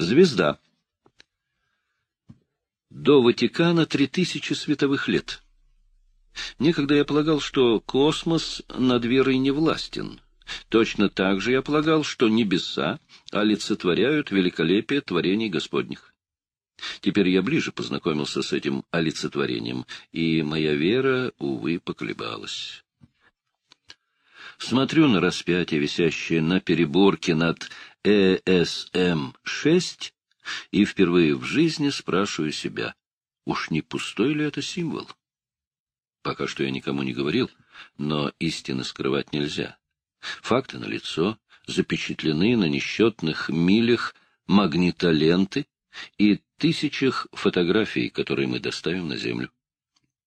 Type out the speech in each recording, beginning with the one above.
Звезда. До Ватикана три тысячи световых лет. Некогда я полагал, что космос над верой не властен. Точно так же я полагал, что небеса олицетворяют великолепие творений Господних. Теперь я ближе познакомился с этим олицетворением, и моя вера, увы, поколебалась. Смотрю на распятие, висящее на переборке над ЭСМ-6, и впервые в жизни спрашиваю себя, уж не пустой ли это символ? Пока что я никому не говорил, но истины скрывать нельзя. Факты налицо, запечатлены на несчетных милях магнитоленты и тысячах фотографий, которые мы доставим на Землю.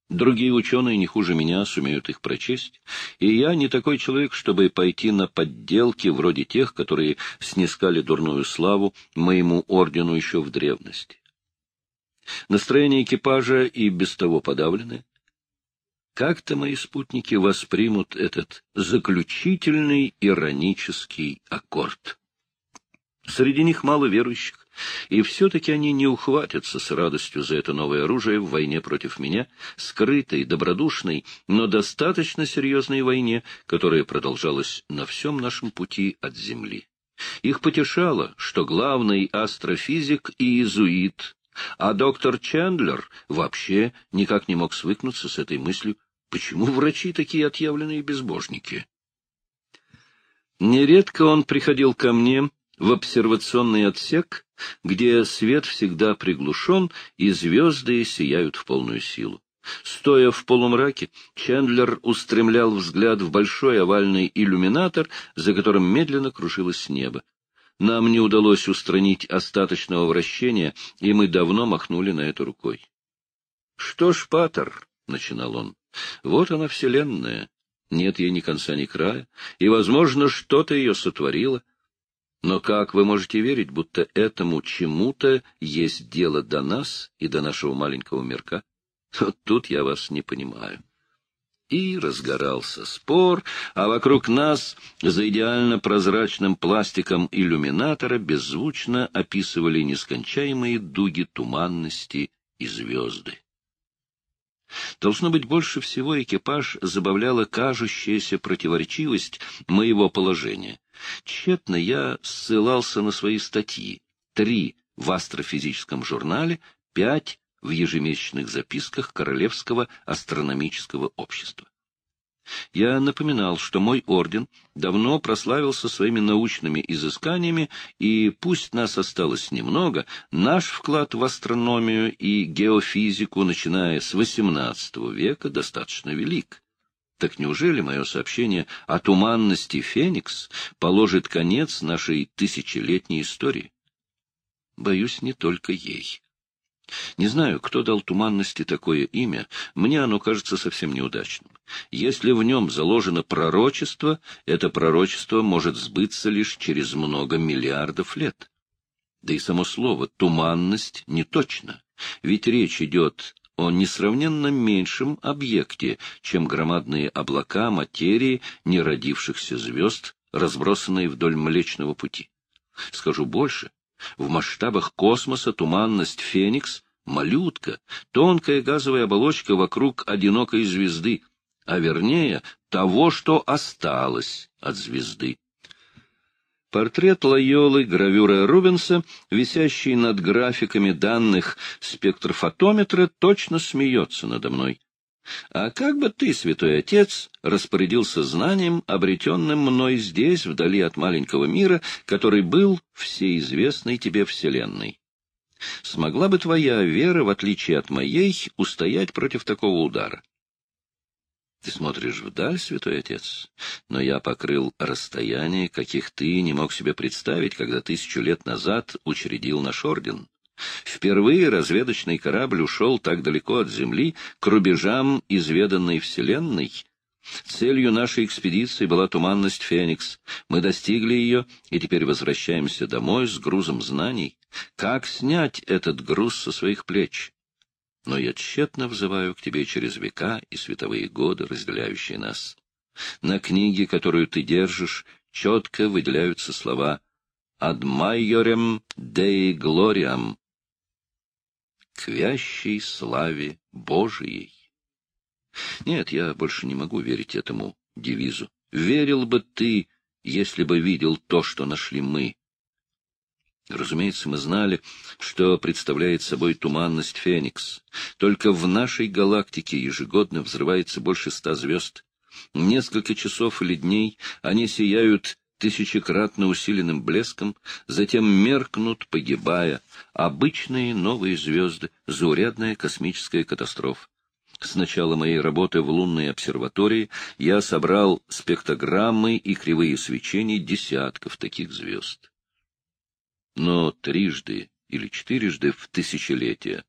Другие ученые не хуже меня сумеют их прочесть, и я не такой человек, чтобы пойти на подделки вроде тех, которые снискали дурную славу моему ордену еще в древности. Настроение экипажа и без того подавленное. Как-то мои спутники воспримут этот заключительный иронический аккорд. Среди них мало верующих, и все-таки они не ухватятся с радостью за это новое оружие в войне против меня, скрытой, добродушной, но достаточно серьезной войне, которая продолжалась на всем нашем пути от Земли. Их потешало, что главный астрофизик и иезуит, а доктор Чендлер вообще никак не мог свыкнуться с этой мыслью, почему врачи такие отъявленные безбожники. Нередко он приходил ко мне в обсервационный отсек, где свет всегда приглушен и звезды сияют в полную силу. Стоя в полумраке, Чендлер устремлял взгляд в большой овальный иллюминатор, за которым медленно кружилось небо. Нам не удалось устранить остаточного вращения, и мы давно махнули на это рукой. — Что ж, Паттер, — начинал он, — вот она, Вселенная. Нет ей ни конца, ни края, и, возможно, что-то ее сотворило — но как вы можете верить, будто этому чему-то есть дело до нас и до нашего маленького мирка? Вот тут я вас не понимаю. И разгорался спор, а вокруг нас за идеально прозрачным пластиком иллюминатора беззвучно описывали нескончаемые дуги туманности и звезды. Должно быть, больше всего экипаж забавляла кажущаяся противоречивость моего положения. Тщетно я ссылался на свои статьи. Три в астрофизическом журнале, пять в ежемесячных записках Королевского астрономического общества. Я напоминал, что мой орден давно прославился своими научными изысканиями, и пусть нас осталось немного, наш вклад в астрономию и геофизику, начиная с XVIII века, достаточно велик. Так неужели мое сообщение о туманности Феникс положит конец нашей тысячелетней истории? Боюсь, не только ей. Не знаю, кто дал туманности такое имя, мне оно кажется совсем неудачным. Если в нем заложено пророчество, это пророчество может сбыться лишь через много миллиардов лет. Да и само слово «туманность» не точно, ведь речь идет о несравненно меньшем объекте, чем громадные облака материи неродившихся звезд, разбросанные вдоль Млечного Пути. Скажу больше, в масштабах космоса туманность Феникс — малютка, тонкая газовая оболочка вокруг одинокой звезды, а вернее того, что осталось от звезды. Портрет Лайолы, гравюра Рубенса, висящий над графиками данных спектрофотометра, точно смеется надо мной. А как бы ты, святой отец, распорядился знанием, обретенным мной здесь, вдали от маленького мира, который был всеизвестной тебе вселенной? Смогла бы твоя вера, в отличие от моей, устоять против такого удара? Ты смотришь вдаль, святой отец, но я покрыл расстояние, каких ты не мог себе представить, когда тысячу лет назад учредил наш орден. Впервые разведочный корабль ушел так далеко от Земли, к рубежам изведанной Вселенной. Целью нашей экспедиции была туманность Феникс. Мы достигли ее и теперь возвращаемся домой с грузом знаний. Как снять этот груз со своих плеч? Но я тщетно взываю к тебе через века и световые годы, разделяющие нас. На книге, которую ты держишь, четко выделяются слова maiorem Dei gloriam, к вящей славе Божией. Нет, я больше не могу верить этому девизу. Верил бы ты, если бы видел то, что нашли мы. Разумеется, мы знали, что представляет собой туманность Феникс. Только в нашей галактике ежегодно взрывается больше ста звезд. Несколько часов или дней они сияют тысячекратно усиленным блеском, затем меркнут, погибая. Обычные новые звезды, заурядная космическая катастрофа. С начала моей работы в лунной обсерватории я собрал спектрограммы и кривые свечения десятков таких звезд. Но трижды или четырежды в тысячелетие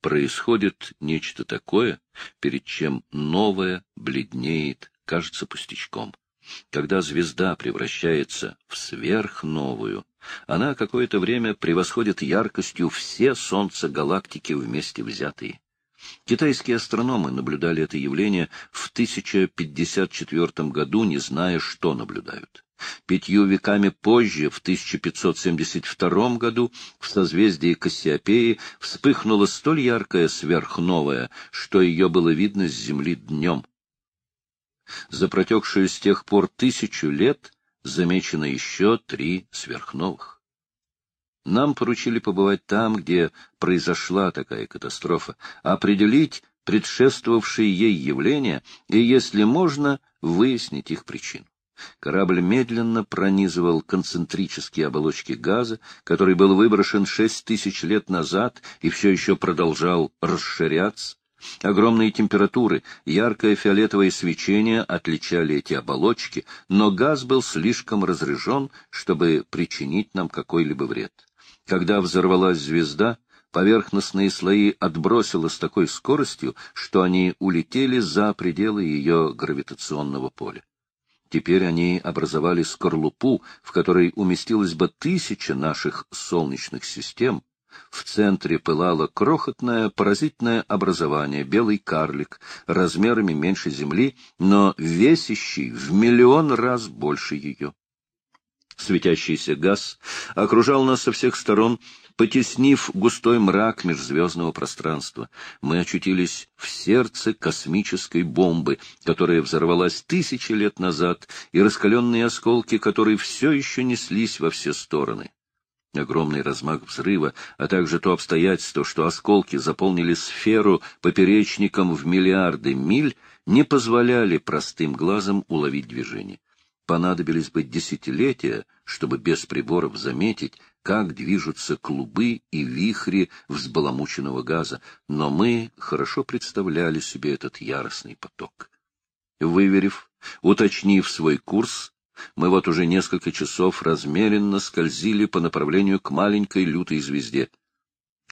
происходит нечто такое, перед чем новое бледнеет, кажется пустячком. Когда звезда превращается в сверхновую, она какое-то время превосходит яркостью все солнца галактики вместе взятые. Китайские астрономы наблюдали это явление в 1054 году, не зная, что наблюдают. Пятью веками позже, в 1572 году, в созвездии Кассиопеи вспыхнула столь яркая сверхновая, что ее было видно с Земли днем. За протекшую с тех пор тысячу лет замечено еще три сверхновых. Нам поручили побывать там, где произошла такая катастрофа, определить предшествовавшие ей явления и, если можно, выяснить их причину. Корабль медленно пронизывал концентрические оболочки газа, который был выброшен шесть тысяч лет назад и все еще продолжал расширяться. Огромные температуры, яркое фиолетовое свечение отличали эти оболочки, но газ был слишком разряжен, чтобы причинить нам какой-либо вред. Когда взорвалась звезда, поверхностные слои отбросило с такой скоростью, что они улетели за пределы ее гравитационного поля. Теперь они образовали скорлупу, в которой уместилось бы тысяча наших солнечных систем. В центре пылало крохотное паразитное образование, белый карлик, размерами меньше Земли, но весящий в миллион раз больше ее. Светящийся газ окружал нас со всех сторон, потеснив густой мрак межзвездного пространства. Мы очутились в сердце космической бомбы, которая взорвалась тысячи лет назад, и раскаленные осколки которой все еще неслись во все стороны. Огромный размах взрыва, а также то обстоятельство, что осколки заполнили сферу поперечником в миллиарды миль, не позволяли простым глазам уловить движение понадобились бы десятилетия, чтобы без приборов заметить, как движутся клубы и вихри взбаламученного газа, но мы хорошо представляли себе этот яростный поток. Выверив, уточнив свой курс, мы вот уже несколько часов размеренно скользили по направлению к маленькой лютой звезде.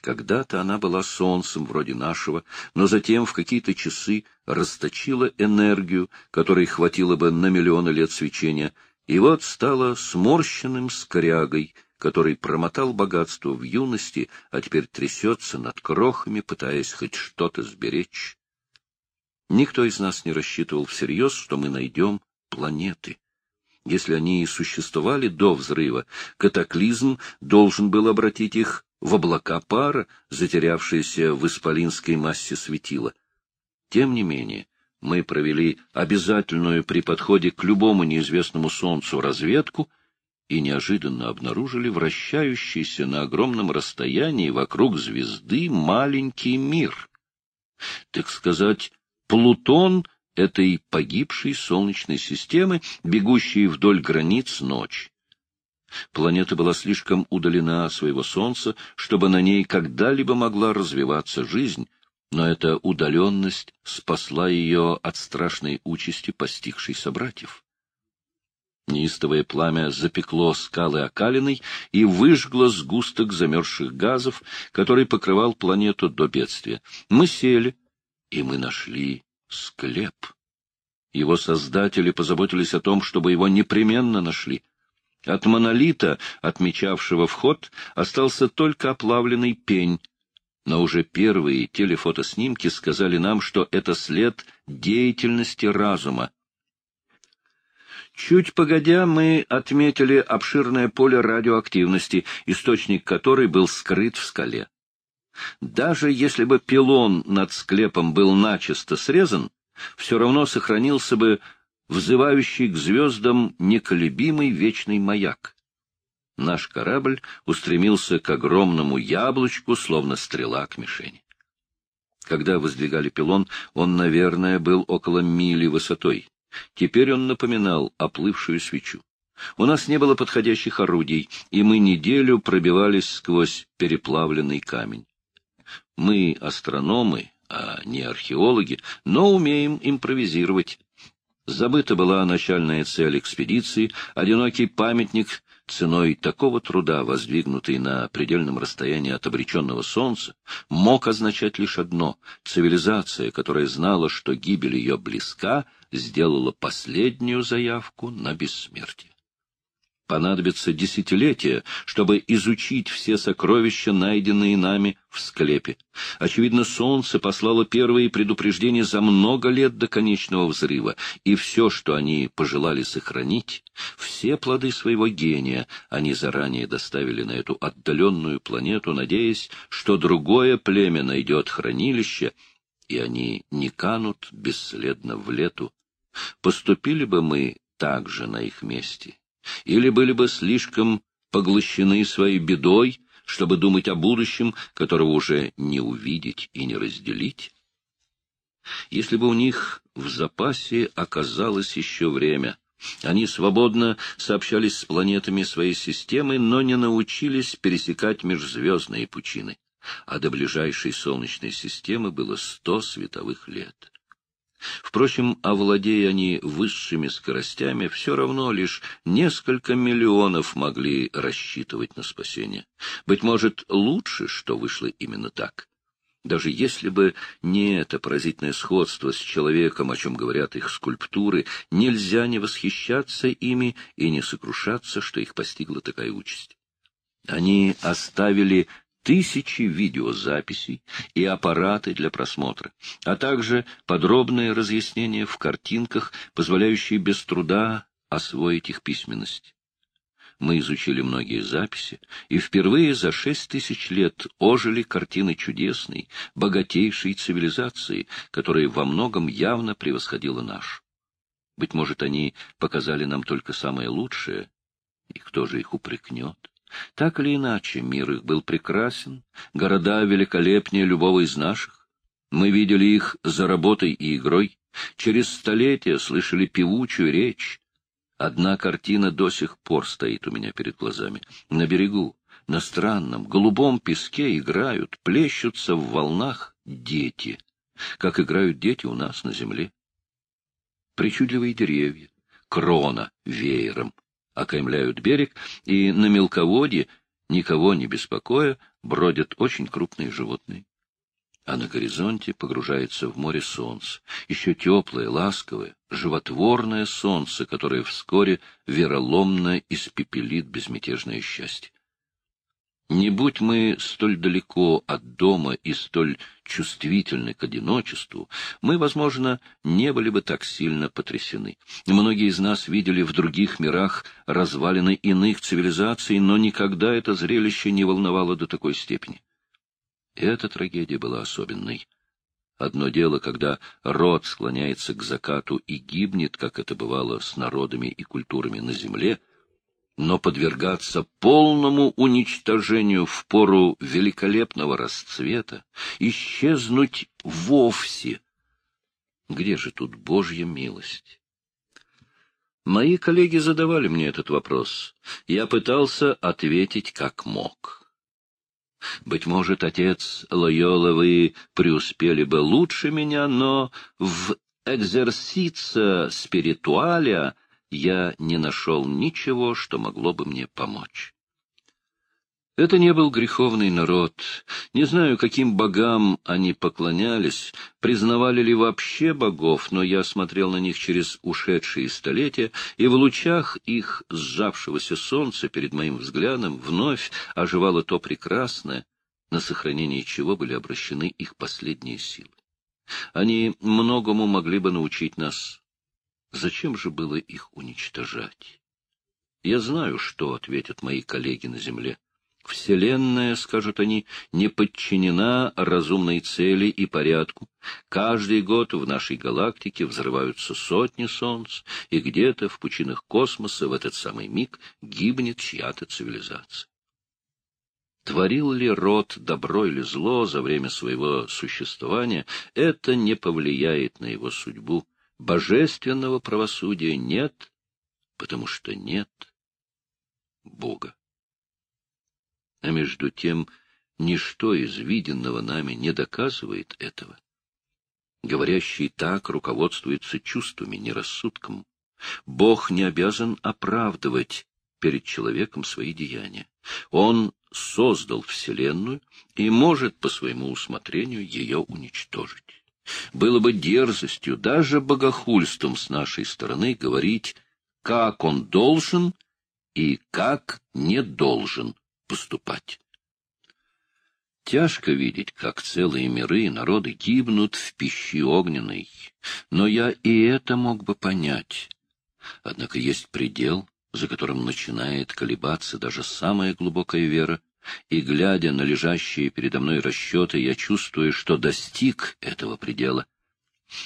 Когда-то она была солнцем вроде нашего, но затем в какие-то часы расточила энергию, которой хватило бы на миллионы лет свечения, и вот стала сморщенным скрягой, который промотал богатство в юности, а теперь трясется над крохами, пытаясь хоть что-то сберечь. Никто из нас не рассчитывал всерьез, что мы найдем планеты. Если они и существовали до взрыва, катаклизм должен был обратить их в облака пара, затерявшиеся в исполинской массе светила. Тем не менее, мы провели обязательную при подходе к любому неизвестному Солнцу разведку и неожиданно обнаружили вращающийся на огромном расстоянии вокруг звезды маленький мир. Так сказать, Плутон этой погибшей Солнечной системы, бегущей вдоль границ ночи. Планета была слишком удалена от своего Солнца, чтобы на ней когда-либо могла развиваться жизнь, но эта удаленность спасла ее от страшной участи постигшей собратьев. Неистовое пламя запекло скалы окалиной и выжгло сгусток замерзших газов, который покрывал планету до бедствия. Мы сели, и мы нашли склеп. Его создатели позаботились о том, чтобы его непременно нашли. От монолита, отмечавшего вход, остался только оплавленный пень, но уже первые телефотоснимки сказали нам, что это след деятельности разума. Чуть погодя, мы отметили обширное поле радиоактивности, источник которой был скрыт в скале. Даже если бы пилон над склепом был начисто срезан, все равно сохранился бы взывающий к звездам неколебимый вечный маяк. Наш корабль устремился к огромному яблочку, словно стрела к мишени. Когда воздвигали пилон, он, наверное, был около мили высотой. Теперь он напоминал оплывшую свечу. У нас не было подходящих орудий, и мы неделю пробивались сквозь переплавленный камень. Мы астрономы, а не археологи, но умеем импровизировать. Забыта была начальная цель экспедиции, одинокий памятник ценой такого труда, воздвигнутый на предельном расстоянии от обреченного солнца, мог означать лишь одно — цивилизация, которая знала, что гибель ее близка, сделала последнюю заявку на бессмертие. Понадобится десятилетия, чтобы изучить все сокровища, найденные нами в склепе. Очевидно, Солнце послало первые предупреждения за много лет до конечного взрыва, и все, что они пожелали сохранить, все плоды своего гения они заранее доставили на эту отдаленную планету, надеясь, что другое племя найдет хранилище, и они не канут бесследно в лету. Поступили бы мы так же на их месте или были бы слишком поглощены своей бедой, чтобы думать о будущем, которого уже не увидеть и не разделить? Если бы у них в запасе оказалось еще время, они свободно сообщались с планетами своей системы, но не научились пересекать межзвездные пучины, а до ближайшей Солнечной системы было сто световых лет. Впрочем, овладея они высшими скоростями, все равно лишь несколько миллионов могли рассчитывать на спасение. Быть может, лучше, что вышло именно так. Даже если бы не это поразительное сходство с человеком, о чем говорят их скульптуры, нельзя не восхищаться ими и не сокрушаться, что их постигла такая участь. Они оставили тысячи видеозаписей и аппараты для просмотра, а также подробные разъяснения в картинках, позволяющие без труда освоить их письменность. Мы изучили многие записи, и впервые за шесть тысяч лет ожили картины чудесной, богатейшей цивилизации, которая во многом явно превосходила наш. Быть может, они показали нам только самое лучшее, и кто же их упрекнет? Так или иначе, мир их был прекрасен, города великолепнее любого из наших. Мы видели их за работой и игрой, через столетия слышали певучую речь. Одна картина до сих пор стоит у меня перед глазами. На берегу, на странном, голубом песке играют, плещутся в волнах дети, как играют дети у нас на земле. Причудливые деревья, крона веером, окаймляют берег, и на мелководье, никого не беспокоя, бродят очень крупные животные. А на горизонте погружается в море солнце, еще теплое, ласковое, животворное солнце, которое вскоре вероломно испепелит безмятежное счастье. Не будь мы столь далеко от дома и столь чувствительны к одиночеству, мы, возможно, не были бы так сильно потрясены. Многие из нас видели в других мирах развалины иных цивилизаций, но никогда это зрелище не волновало до такой степени. Эта трагедия была особенной. Одно дело, когда род склоняется к закату и гибнет, как это бывало с народами и культурами на земле — но подвергаться полному уничтожению в пору великолепного расцвета, исчезнуть вовсе. Где же тут Божья милость? Мои коллеги задавали мне этот вопрос. Я пытался ответить как мог. Быть может, отец Лойола, вы преуспели бы лучше меня, но в экзерсица спиритуаля я не нашел ничего, что могло бы мне помочь. Это не был греховный народ. Не знаю, каким богам они поклонялись, признавали ли вообще богов, но я смотрел на них через ушедшие столетия, и в лучах их сжавшегося солнца перед моим взглядом вновь оживало то прекрасное, на сохранение чего были обращены их последние силы. Они многому могли бы научить нас Зачем же было их уничтожать? Я знаю, что ответят мои коллеги на Земле. Вселенная, скажут они, не подчинена разумной цели и порядку. Каждый год в нашей галактике взрываются сотни солнц, и где-то в пучинах космоса в этот самый миг гибнет чья-то цивилизация. Творил ли род добро или зло за время своего существования, это не повлияет на его судьбу. Божественного правосудия нет, потому что нет Бога. А между тем, ничто из виденного нами не доказывает этого. Говорящий так руководствуется чувствами, не рассудком. Бог не обязан оправдывать перед человеком свои деяния. Он создал Вселенную и может по своему усмотрению ее уничтожить. Было бы дерзостью, даже богохульством с нашей стороны говорить, как он должен и как не должен поступать. Тяжко видеть, как целые миры и народы гибнут в пищи огненной, но я и это мог бы понять. Однако есть предел, за которым начинает колебаться даже самая глубокая вера, и, глядя на лежащие передо мной расчеты, я чувствую, что достиг этого предела.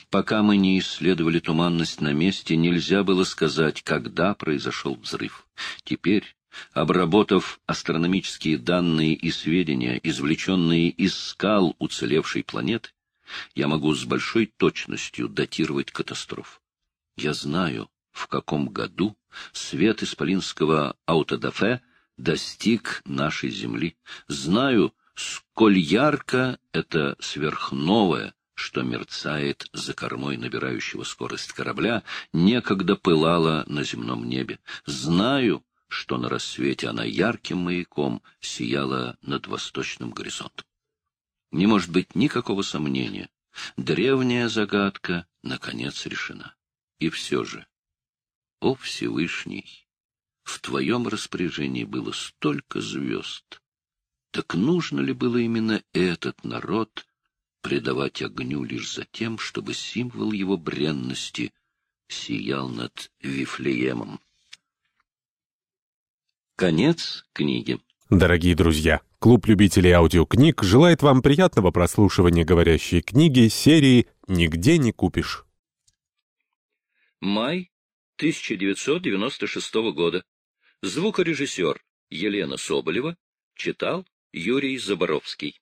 Пока мы не исследовали туманность на месте, нельзя было сказать, когда произошел взрыв. Теперь, Обработав астрономические данные и сведения, извлеченные из скал уцелевшей планеты, я могу с большой точностью датировать катастрофу. Я знаю, в каком году свет исполинского аутодафе достиг нашей Земли. Знаю, сколь ярко это сверхновое, что мерцает за кормой набирающего скорость корабля, некогда пылало на земном небе. Знаю, что на рассвете она ярким маяком сияла над восточным горизонтом. Не может быть никакого сомнения. Древняя загадка, наконец, решена. И все же, о Всевышний, в твоем распоряжении было столько звезд. Так нужно ли было именно этот народ предавать огню лишь за тем, чтобы символ его бренности сиял над Вифлеемом? Конец книги. Дорогие друзья, клуб любителей аудиокниг желает вам приятного прослушивания говорящей книги серии «Нигде не купишь». Май 1996 года. Звукорежиссер Елена Соболева читал Юрий Заборовский.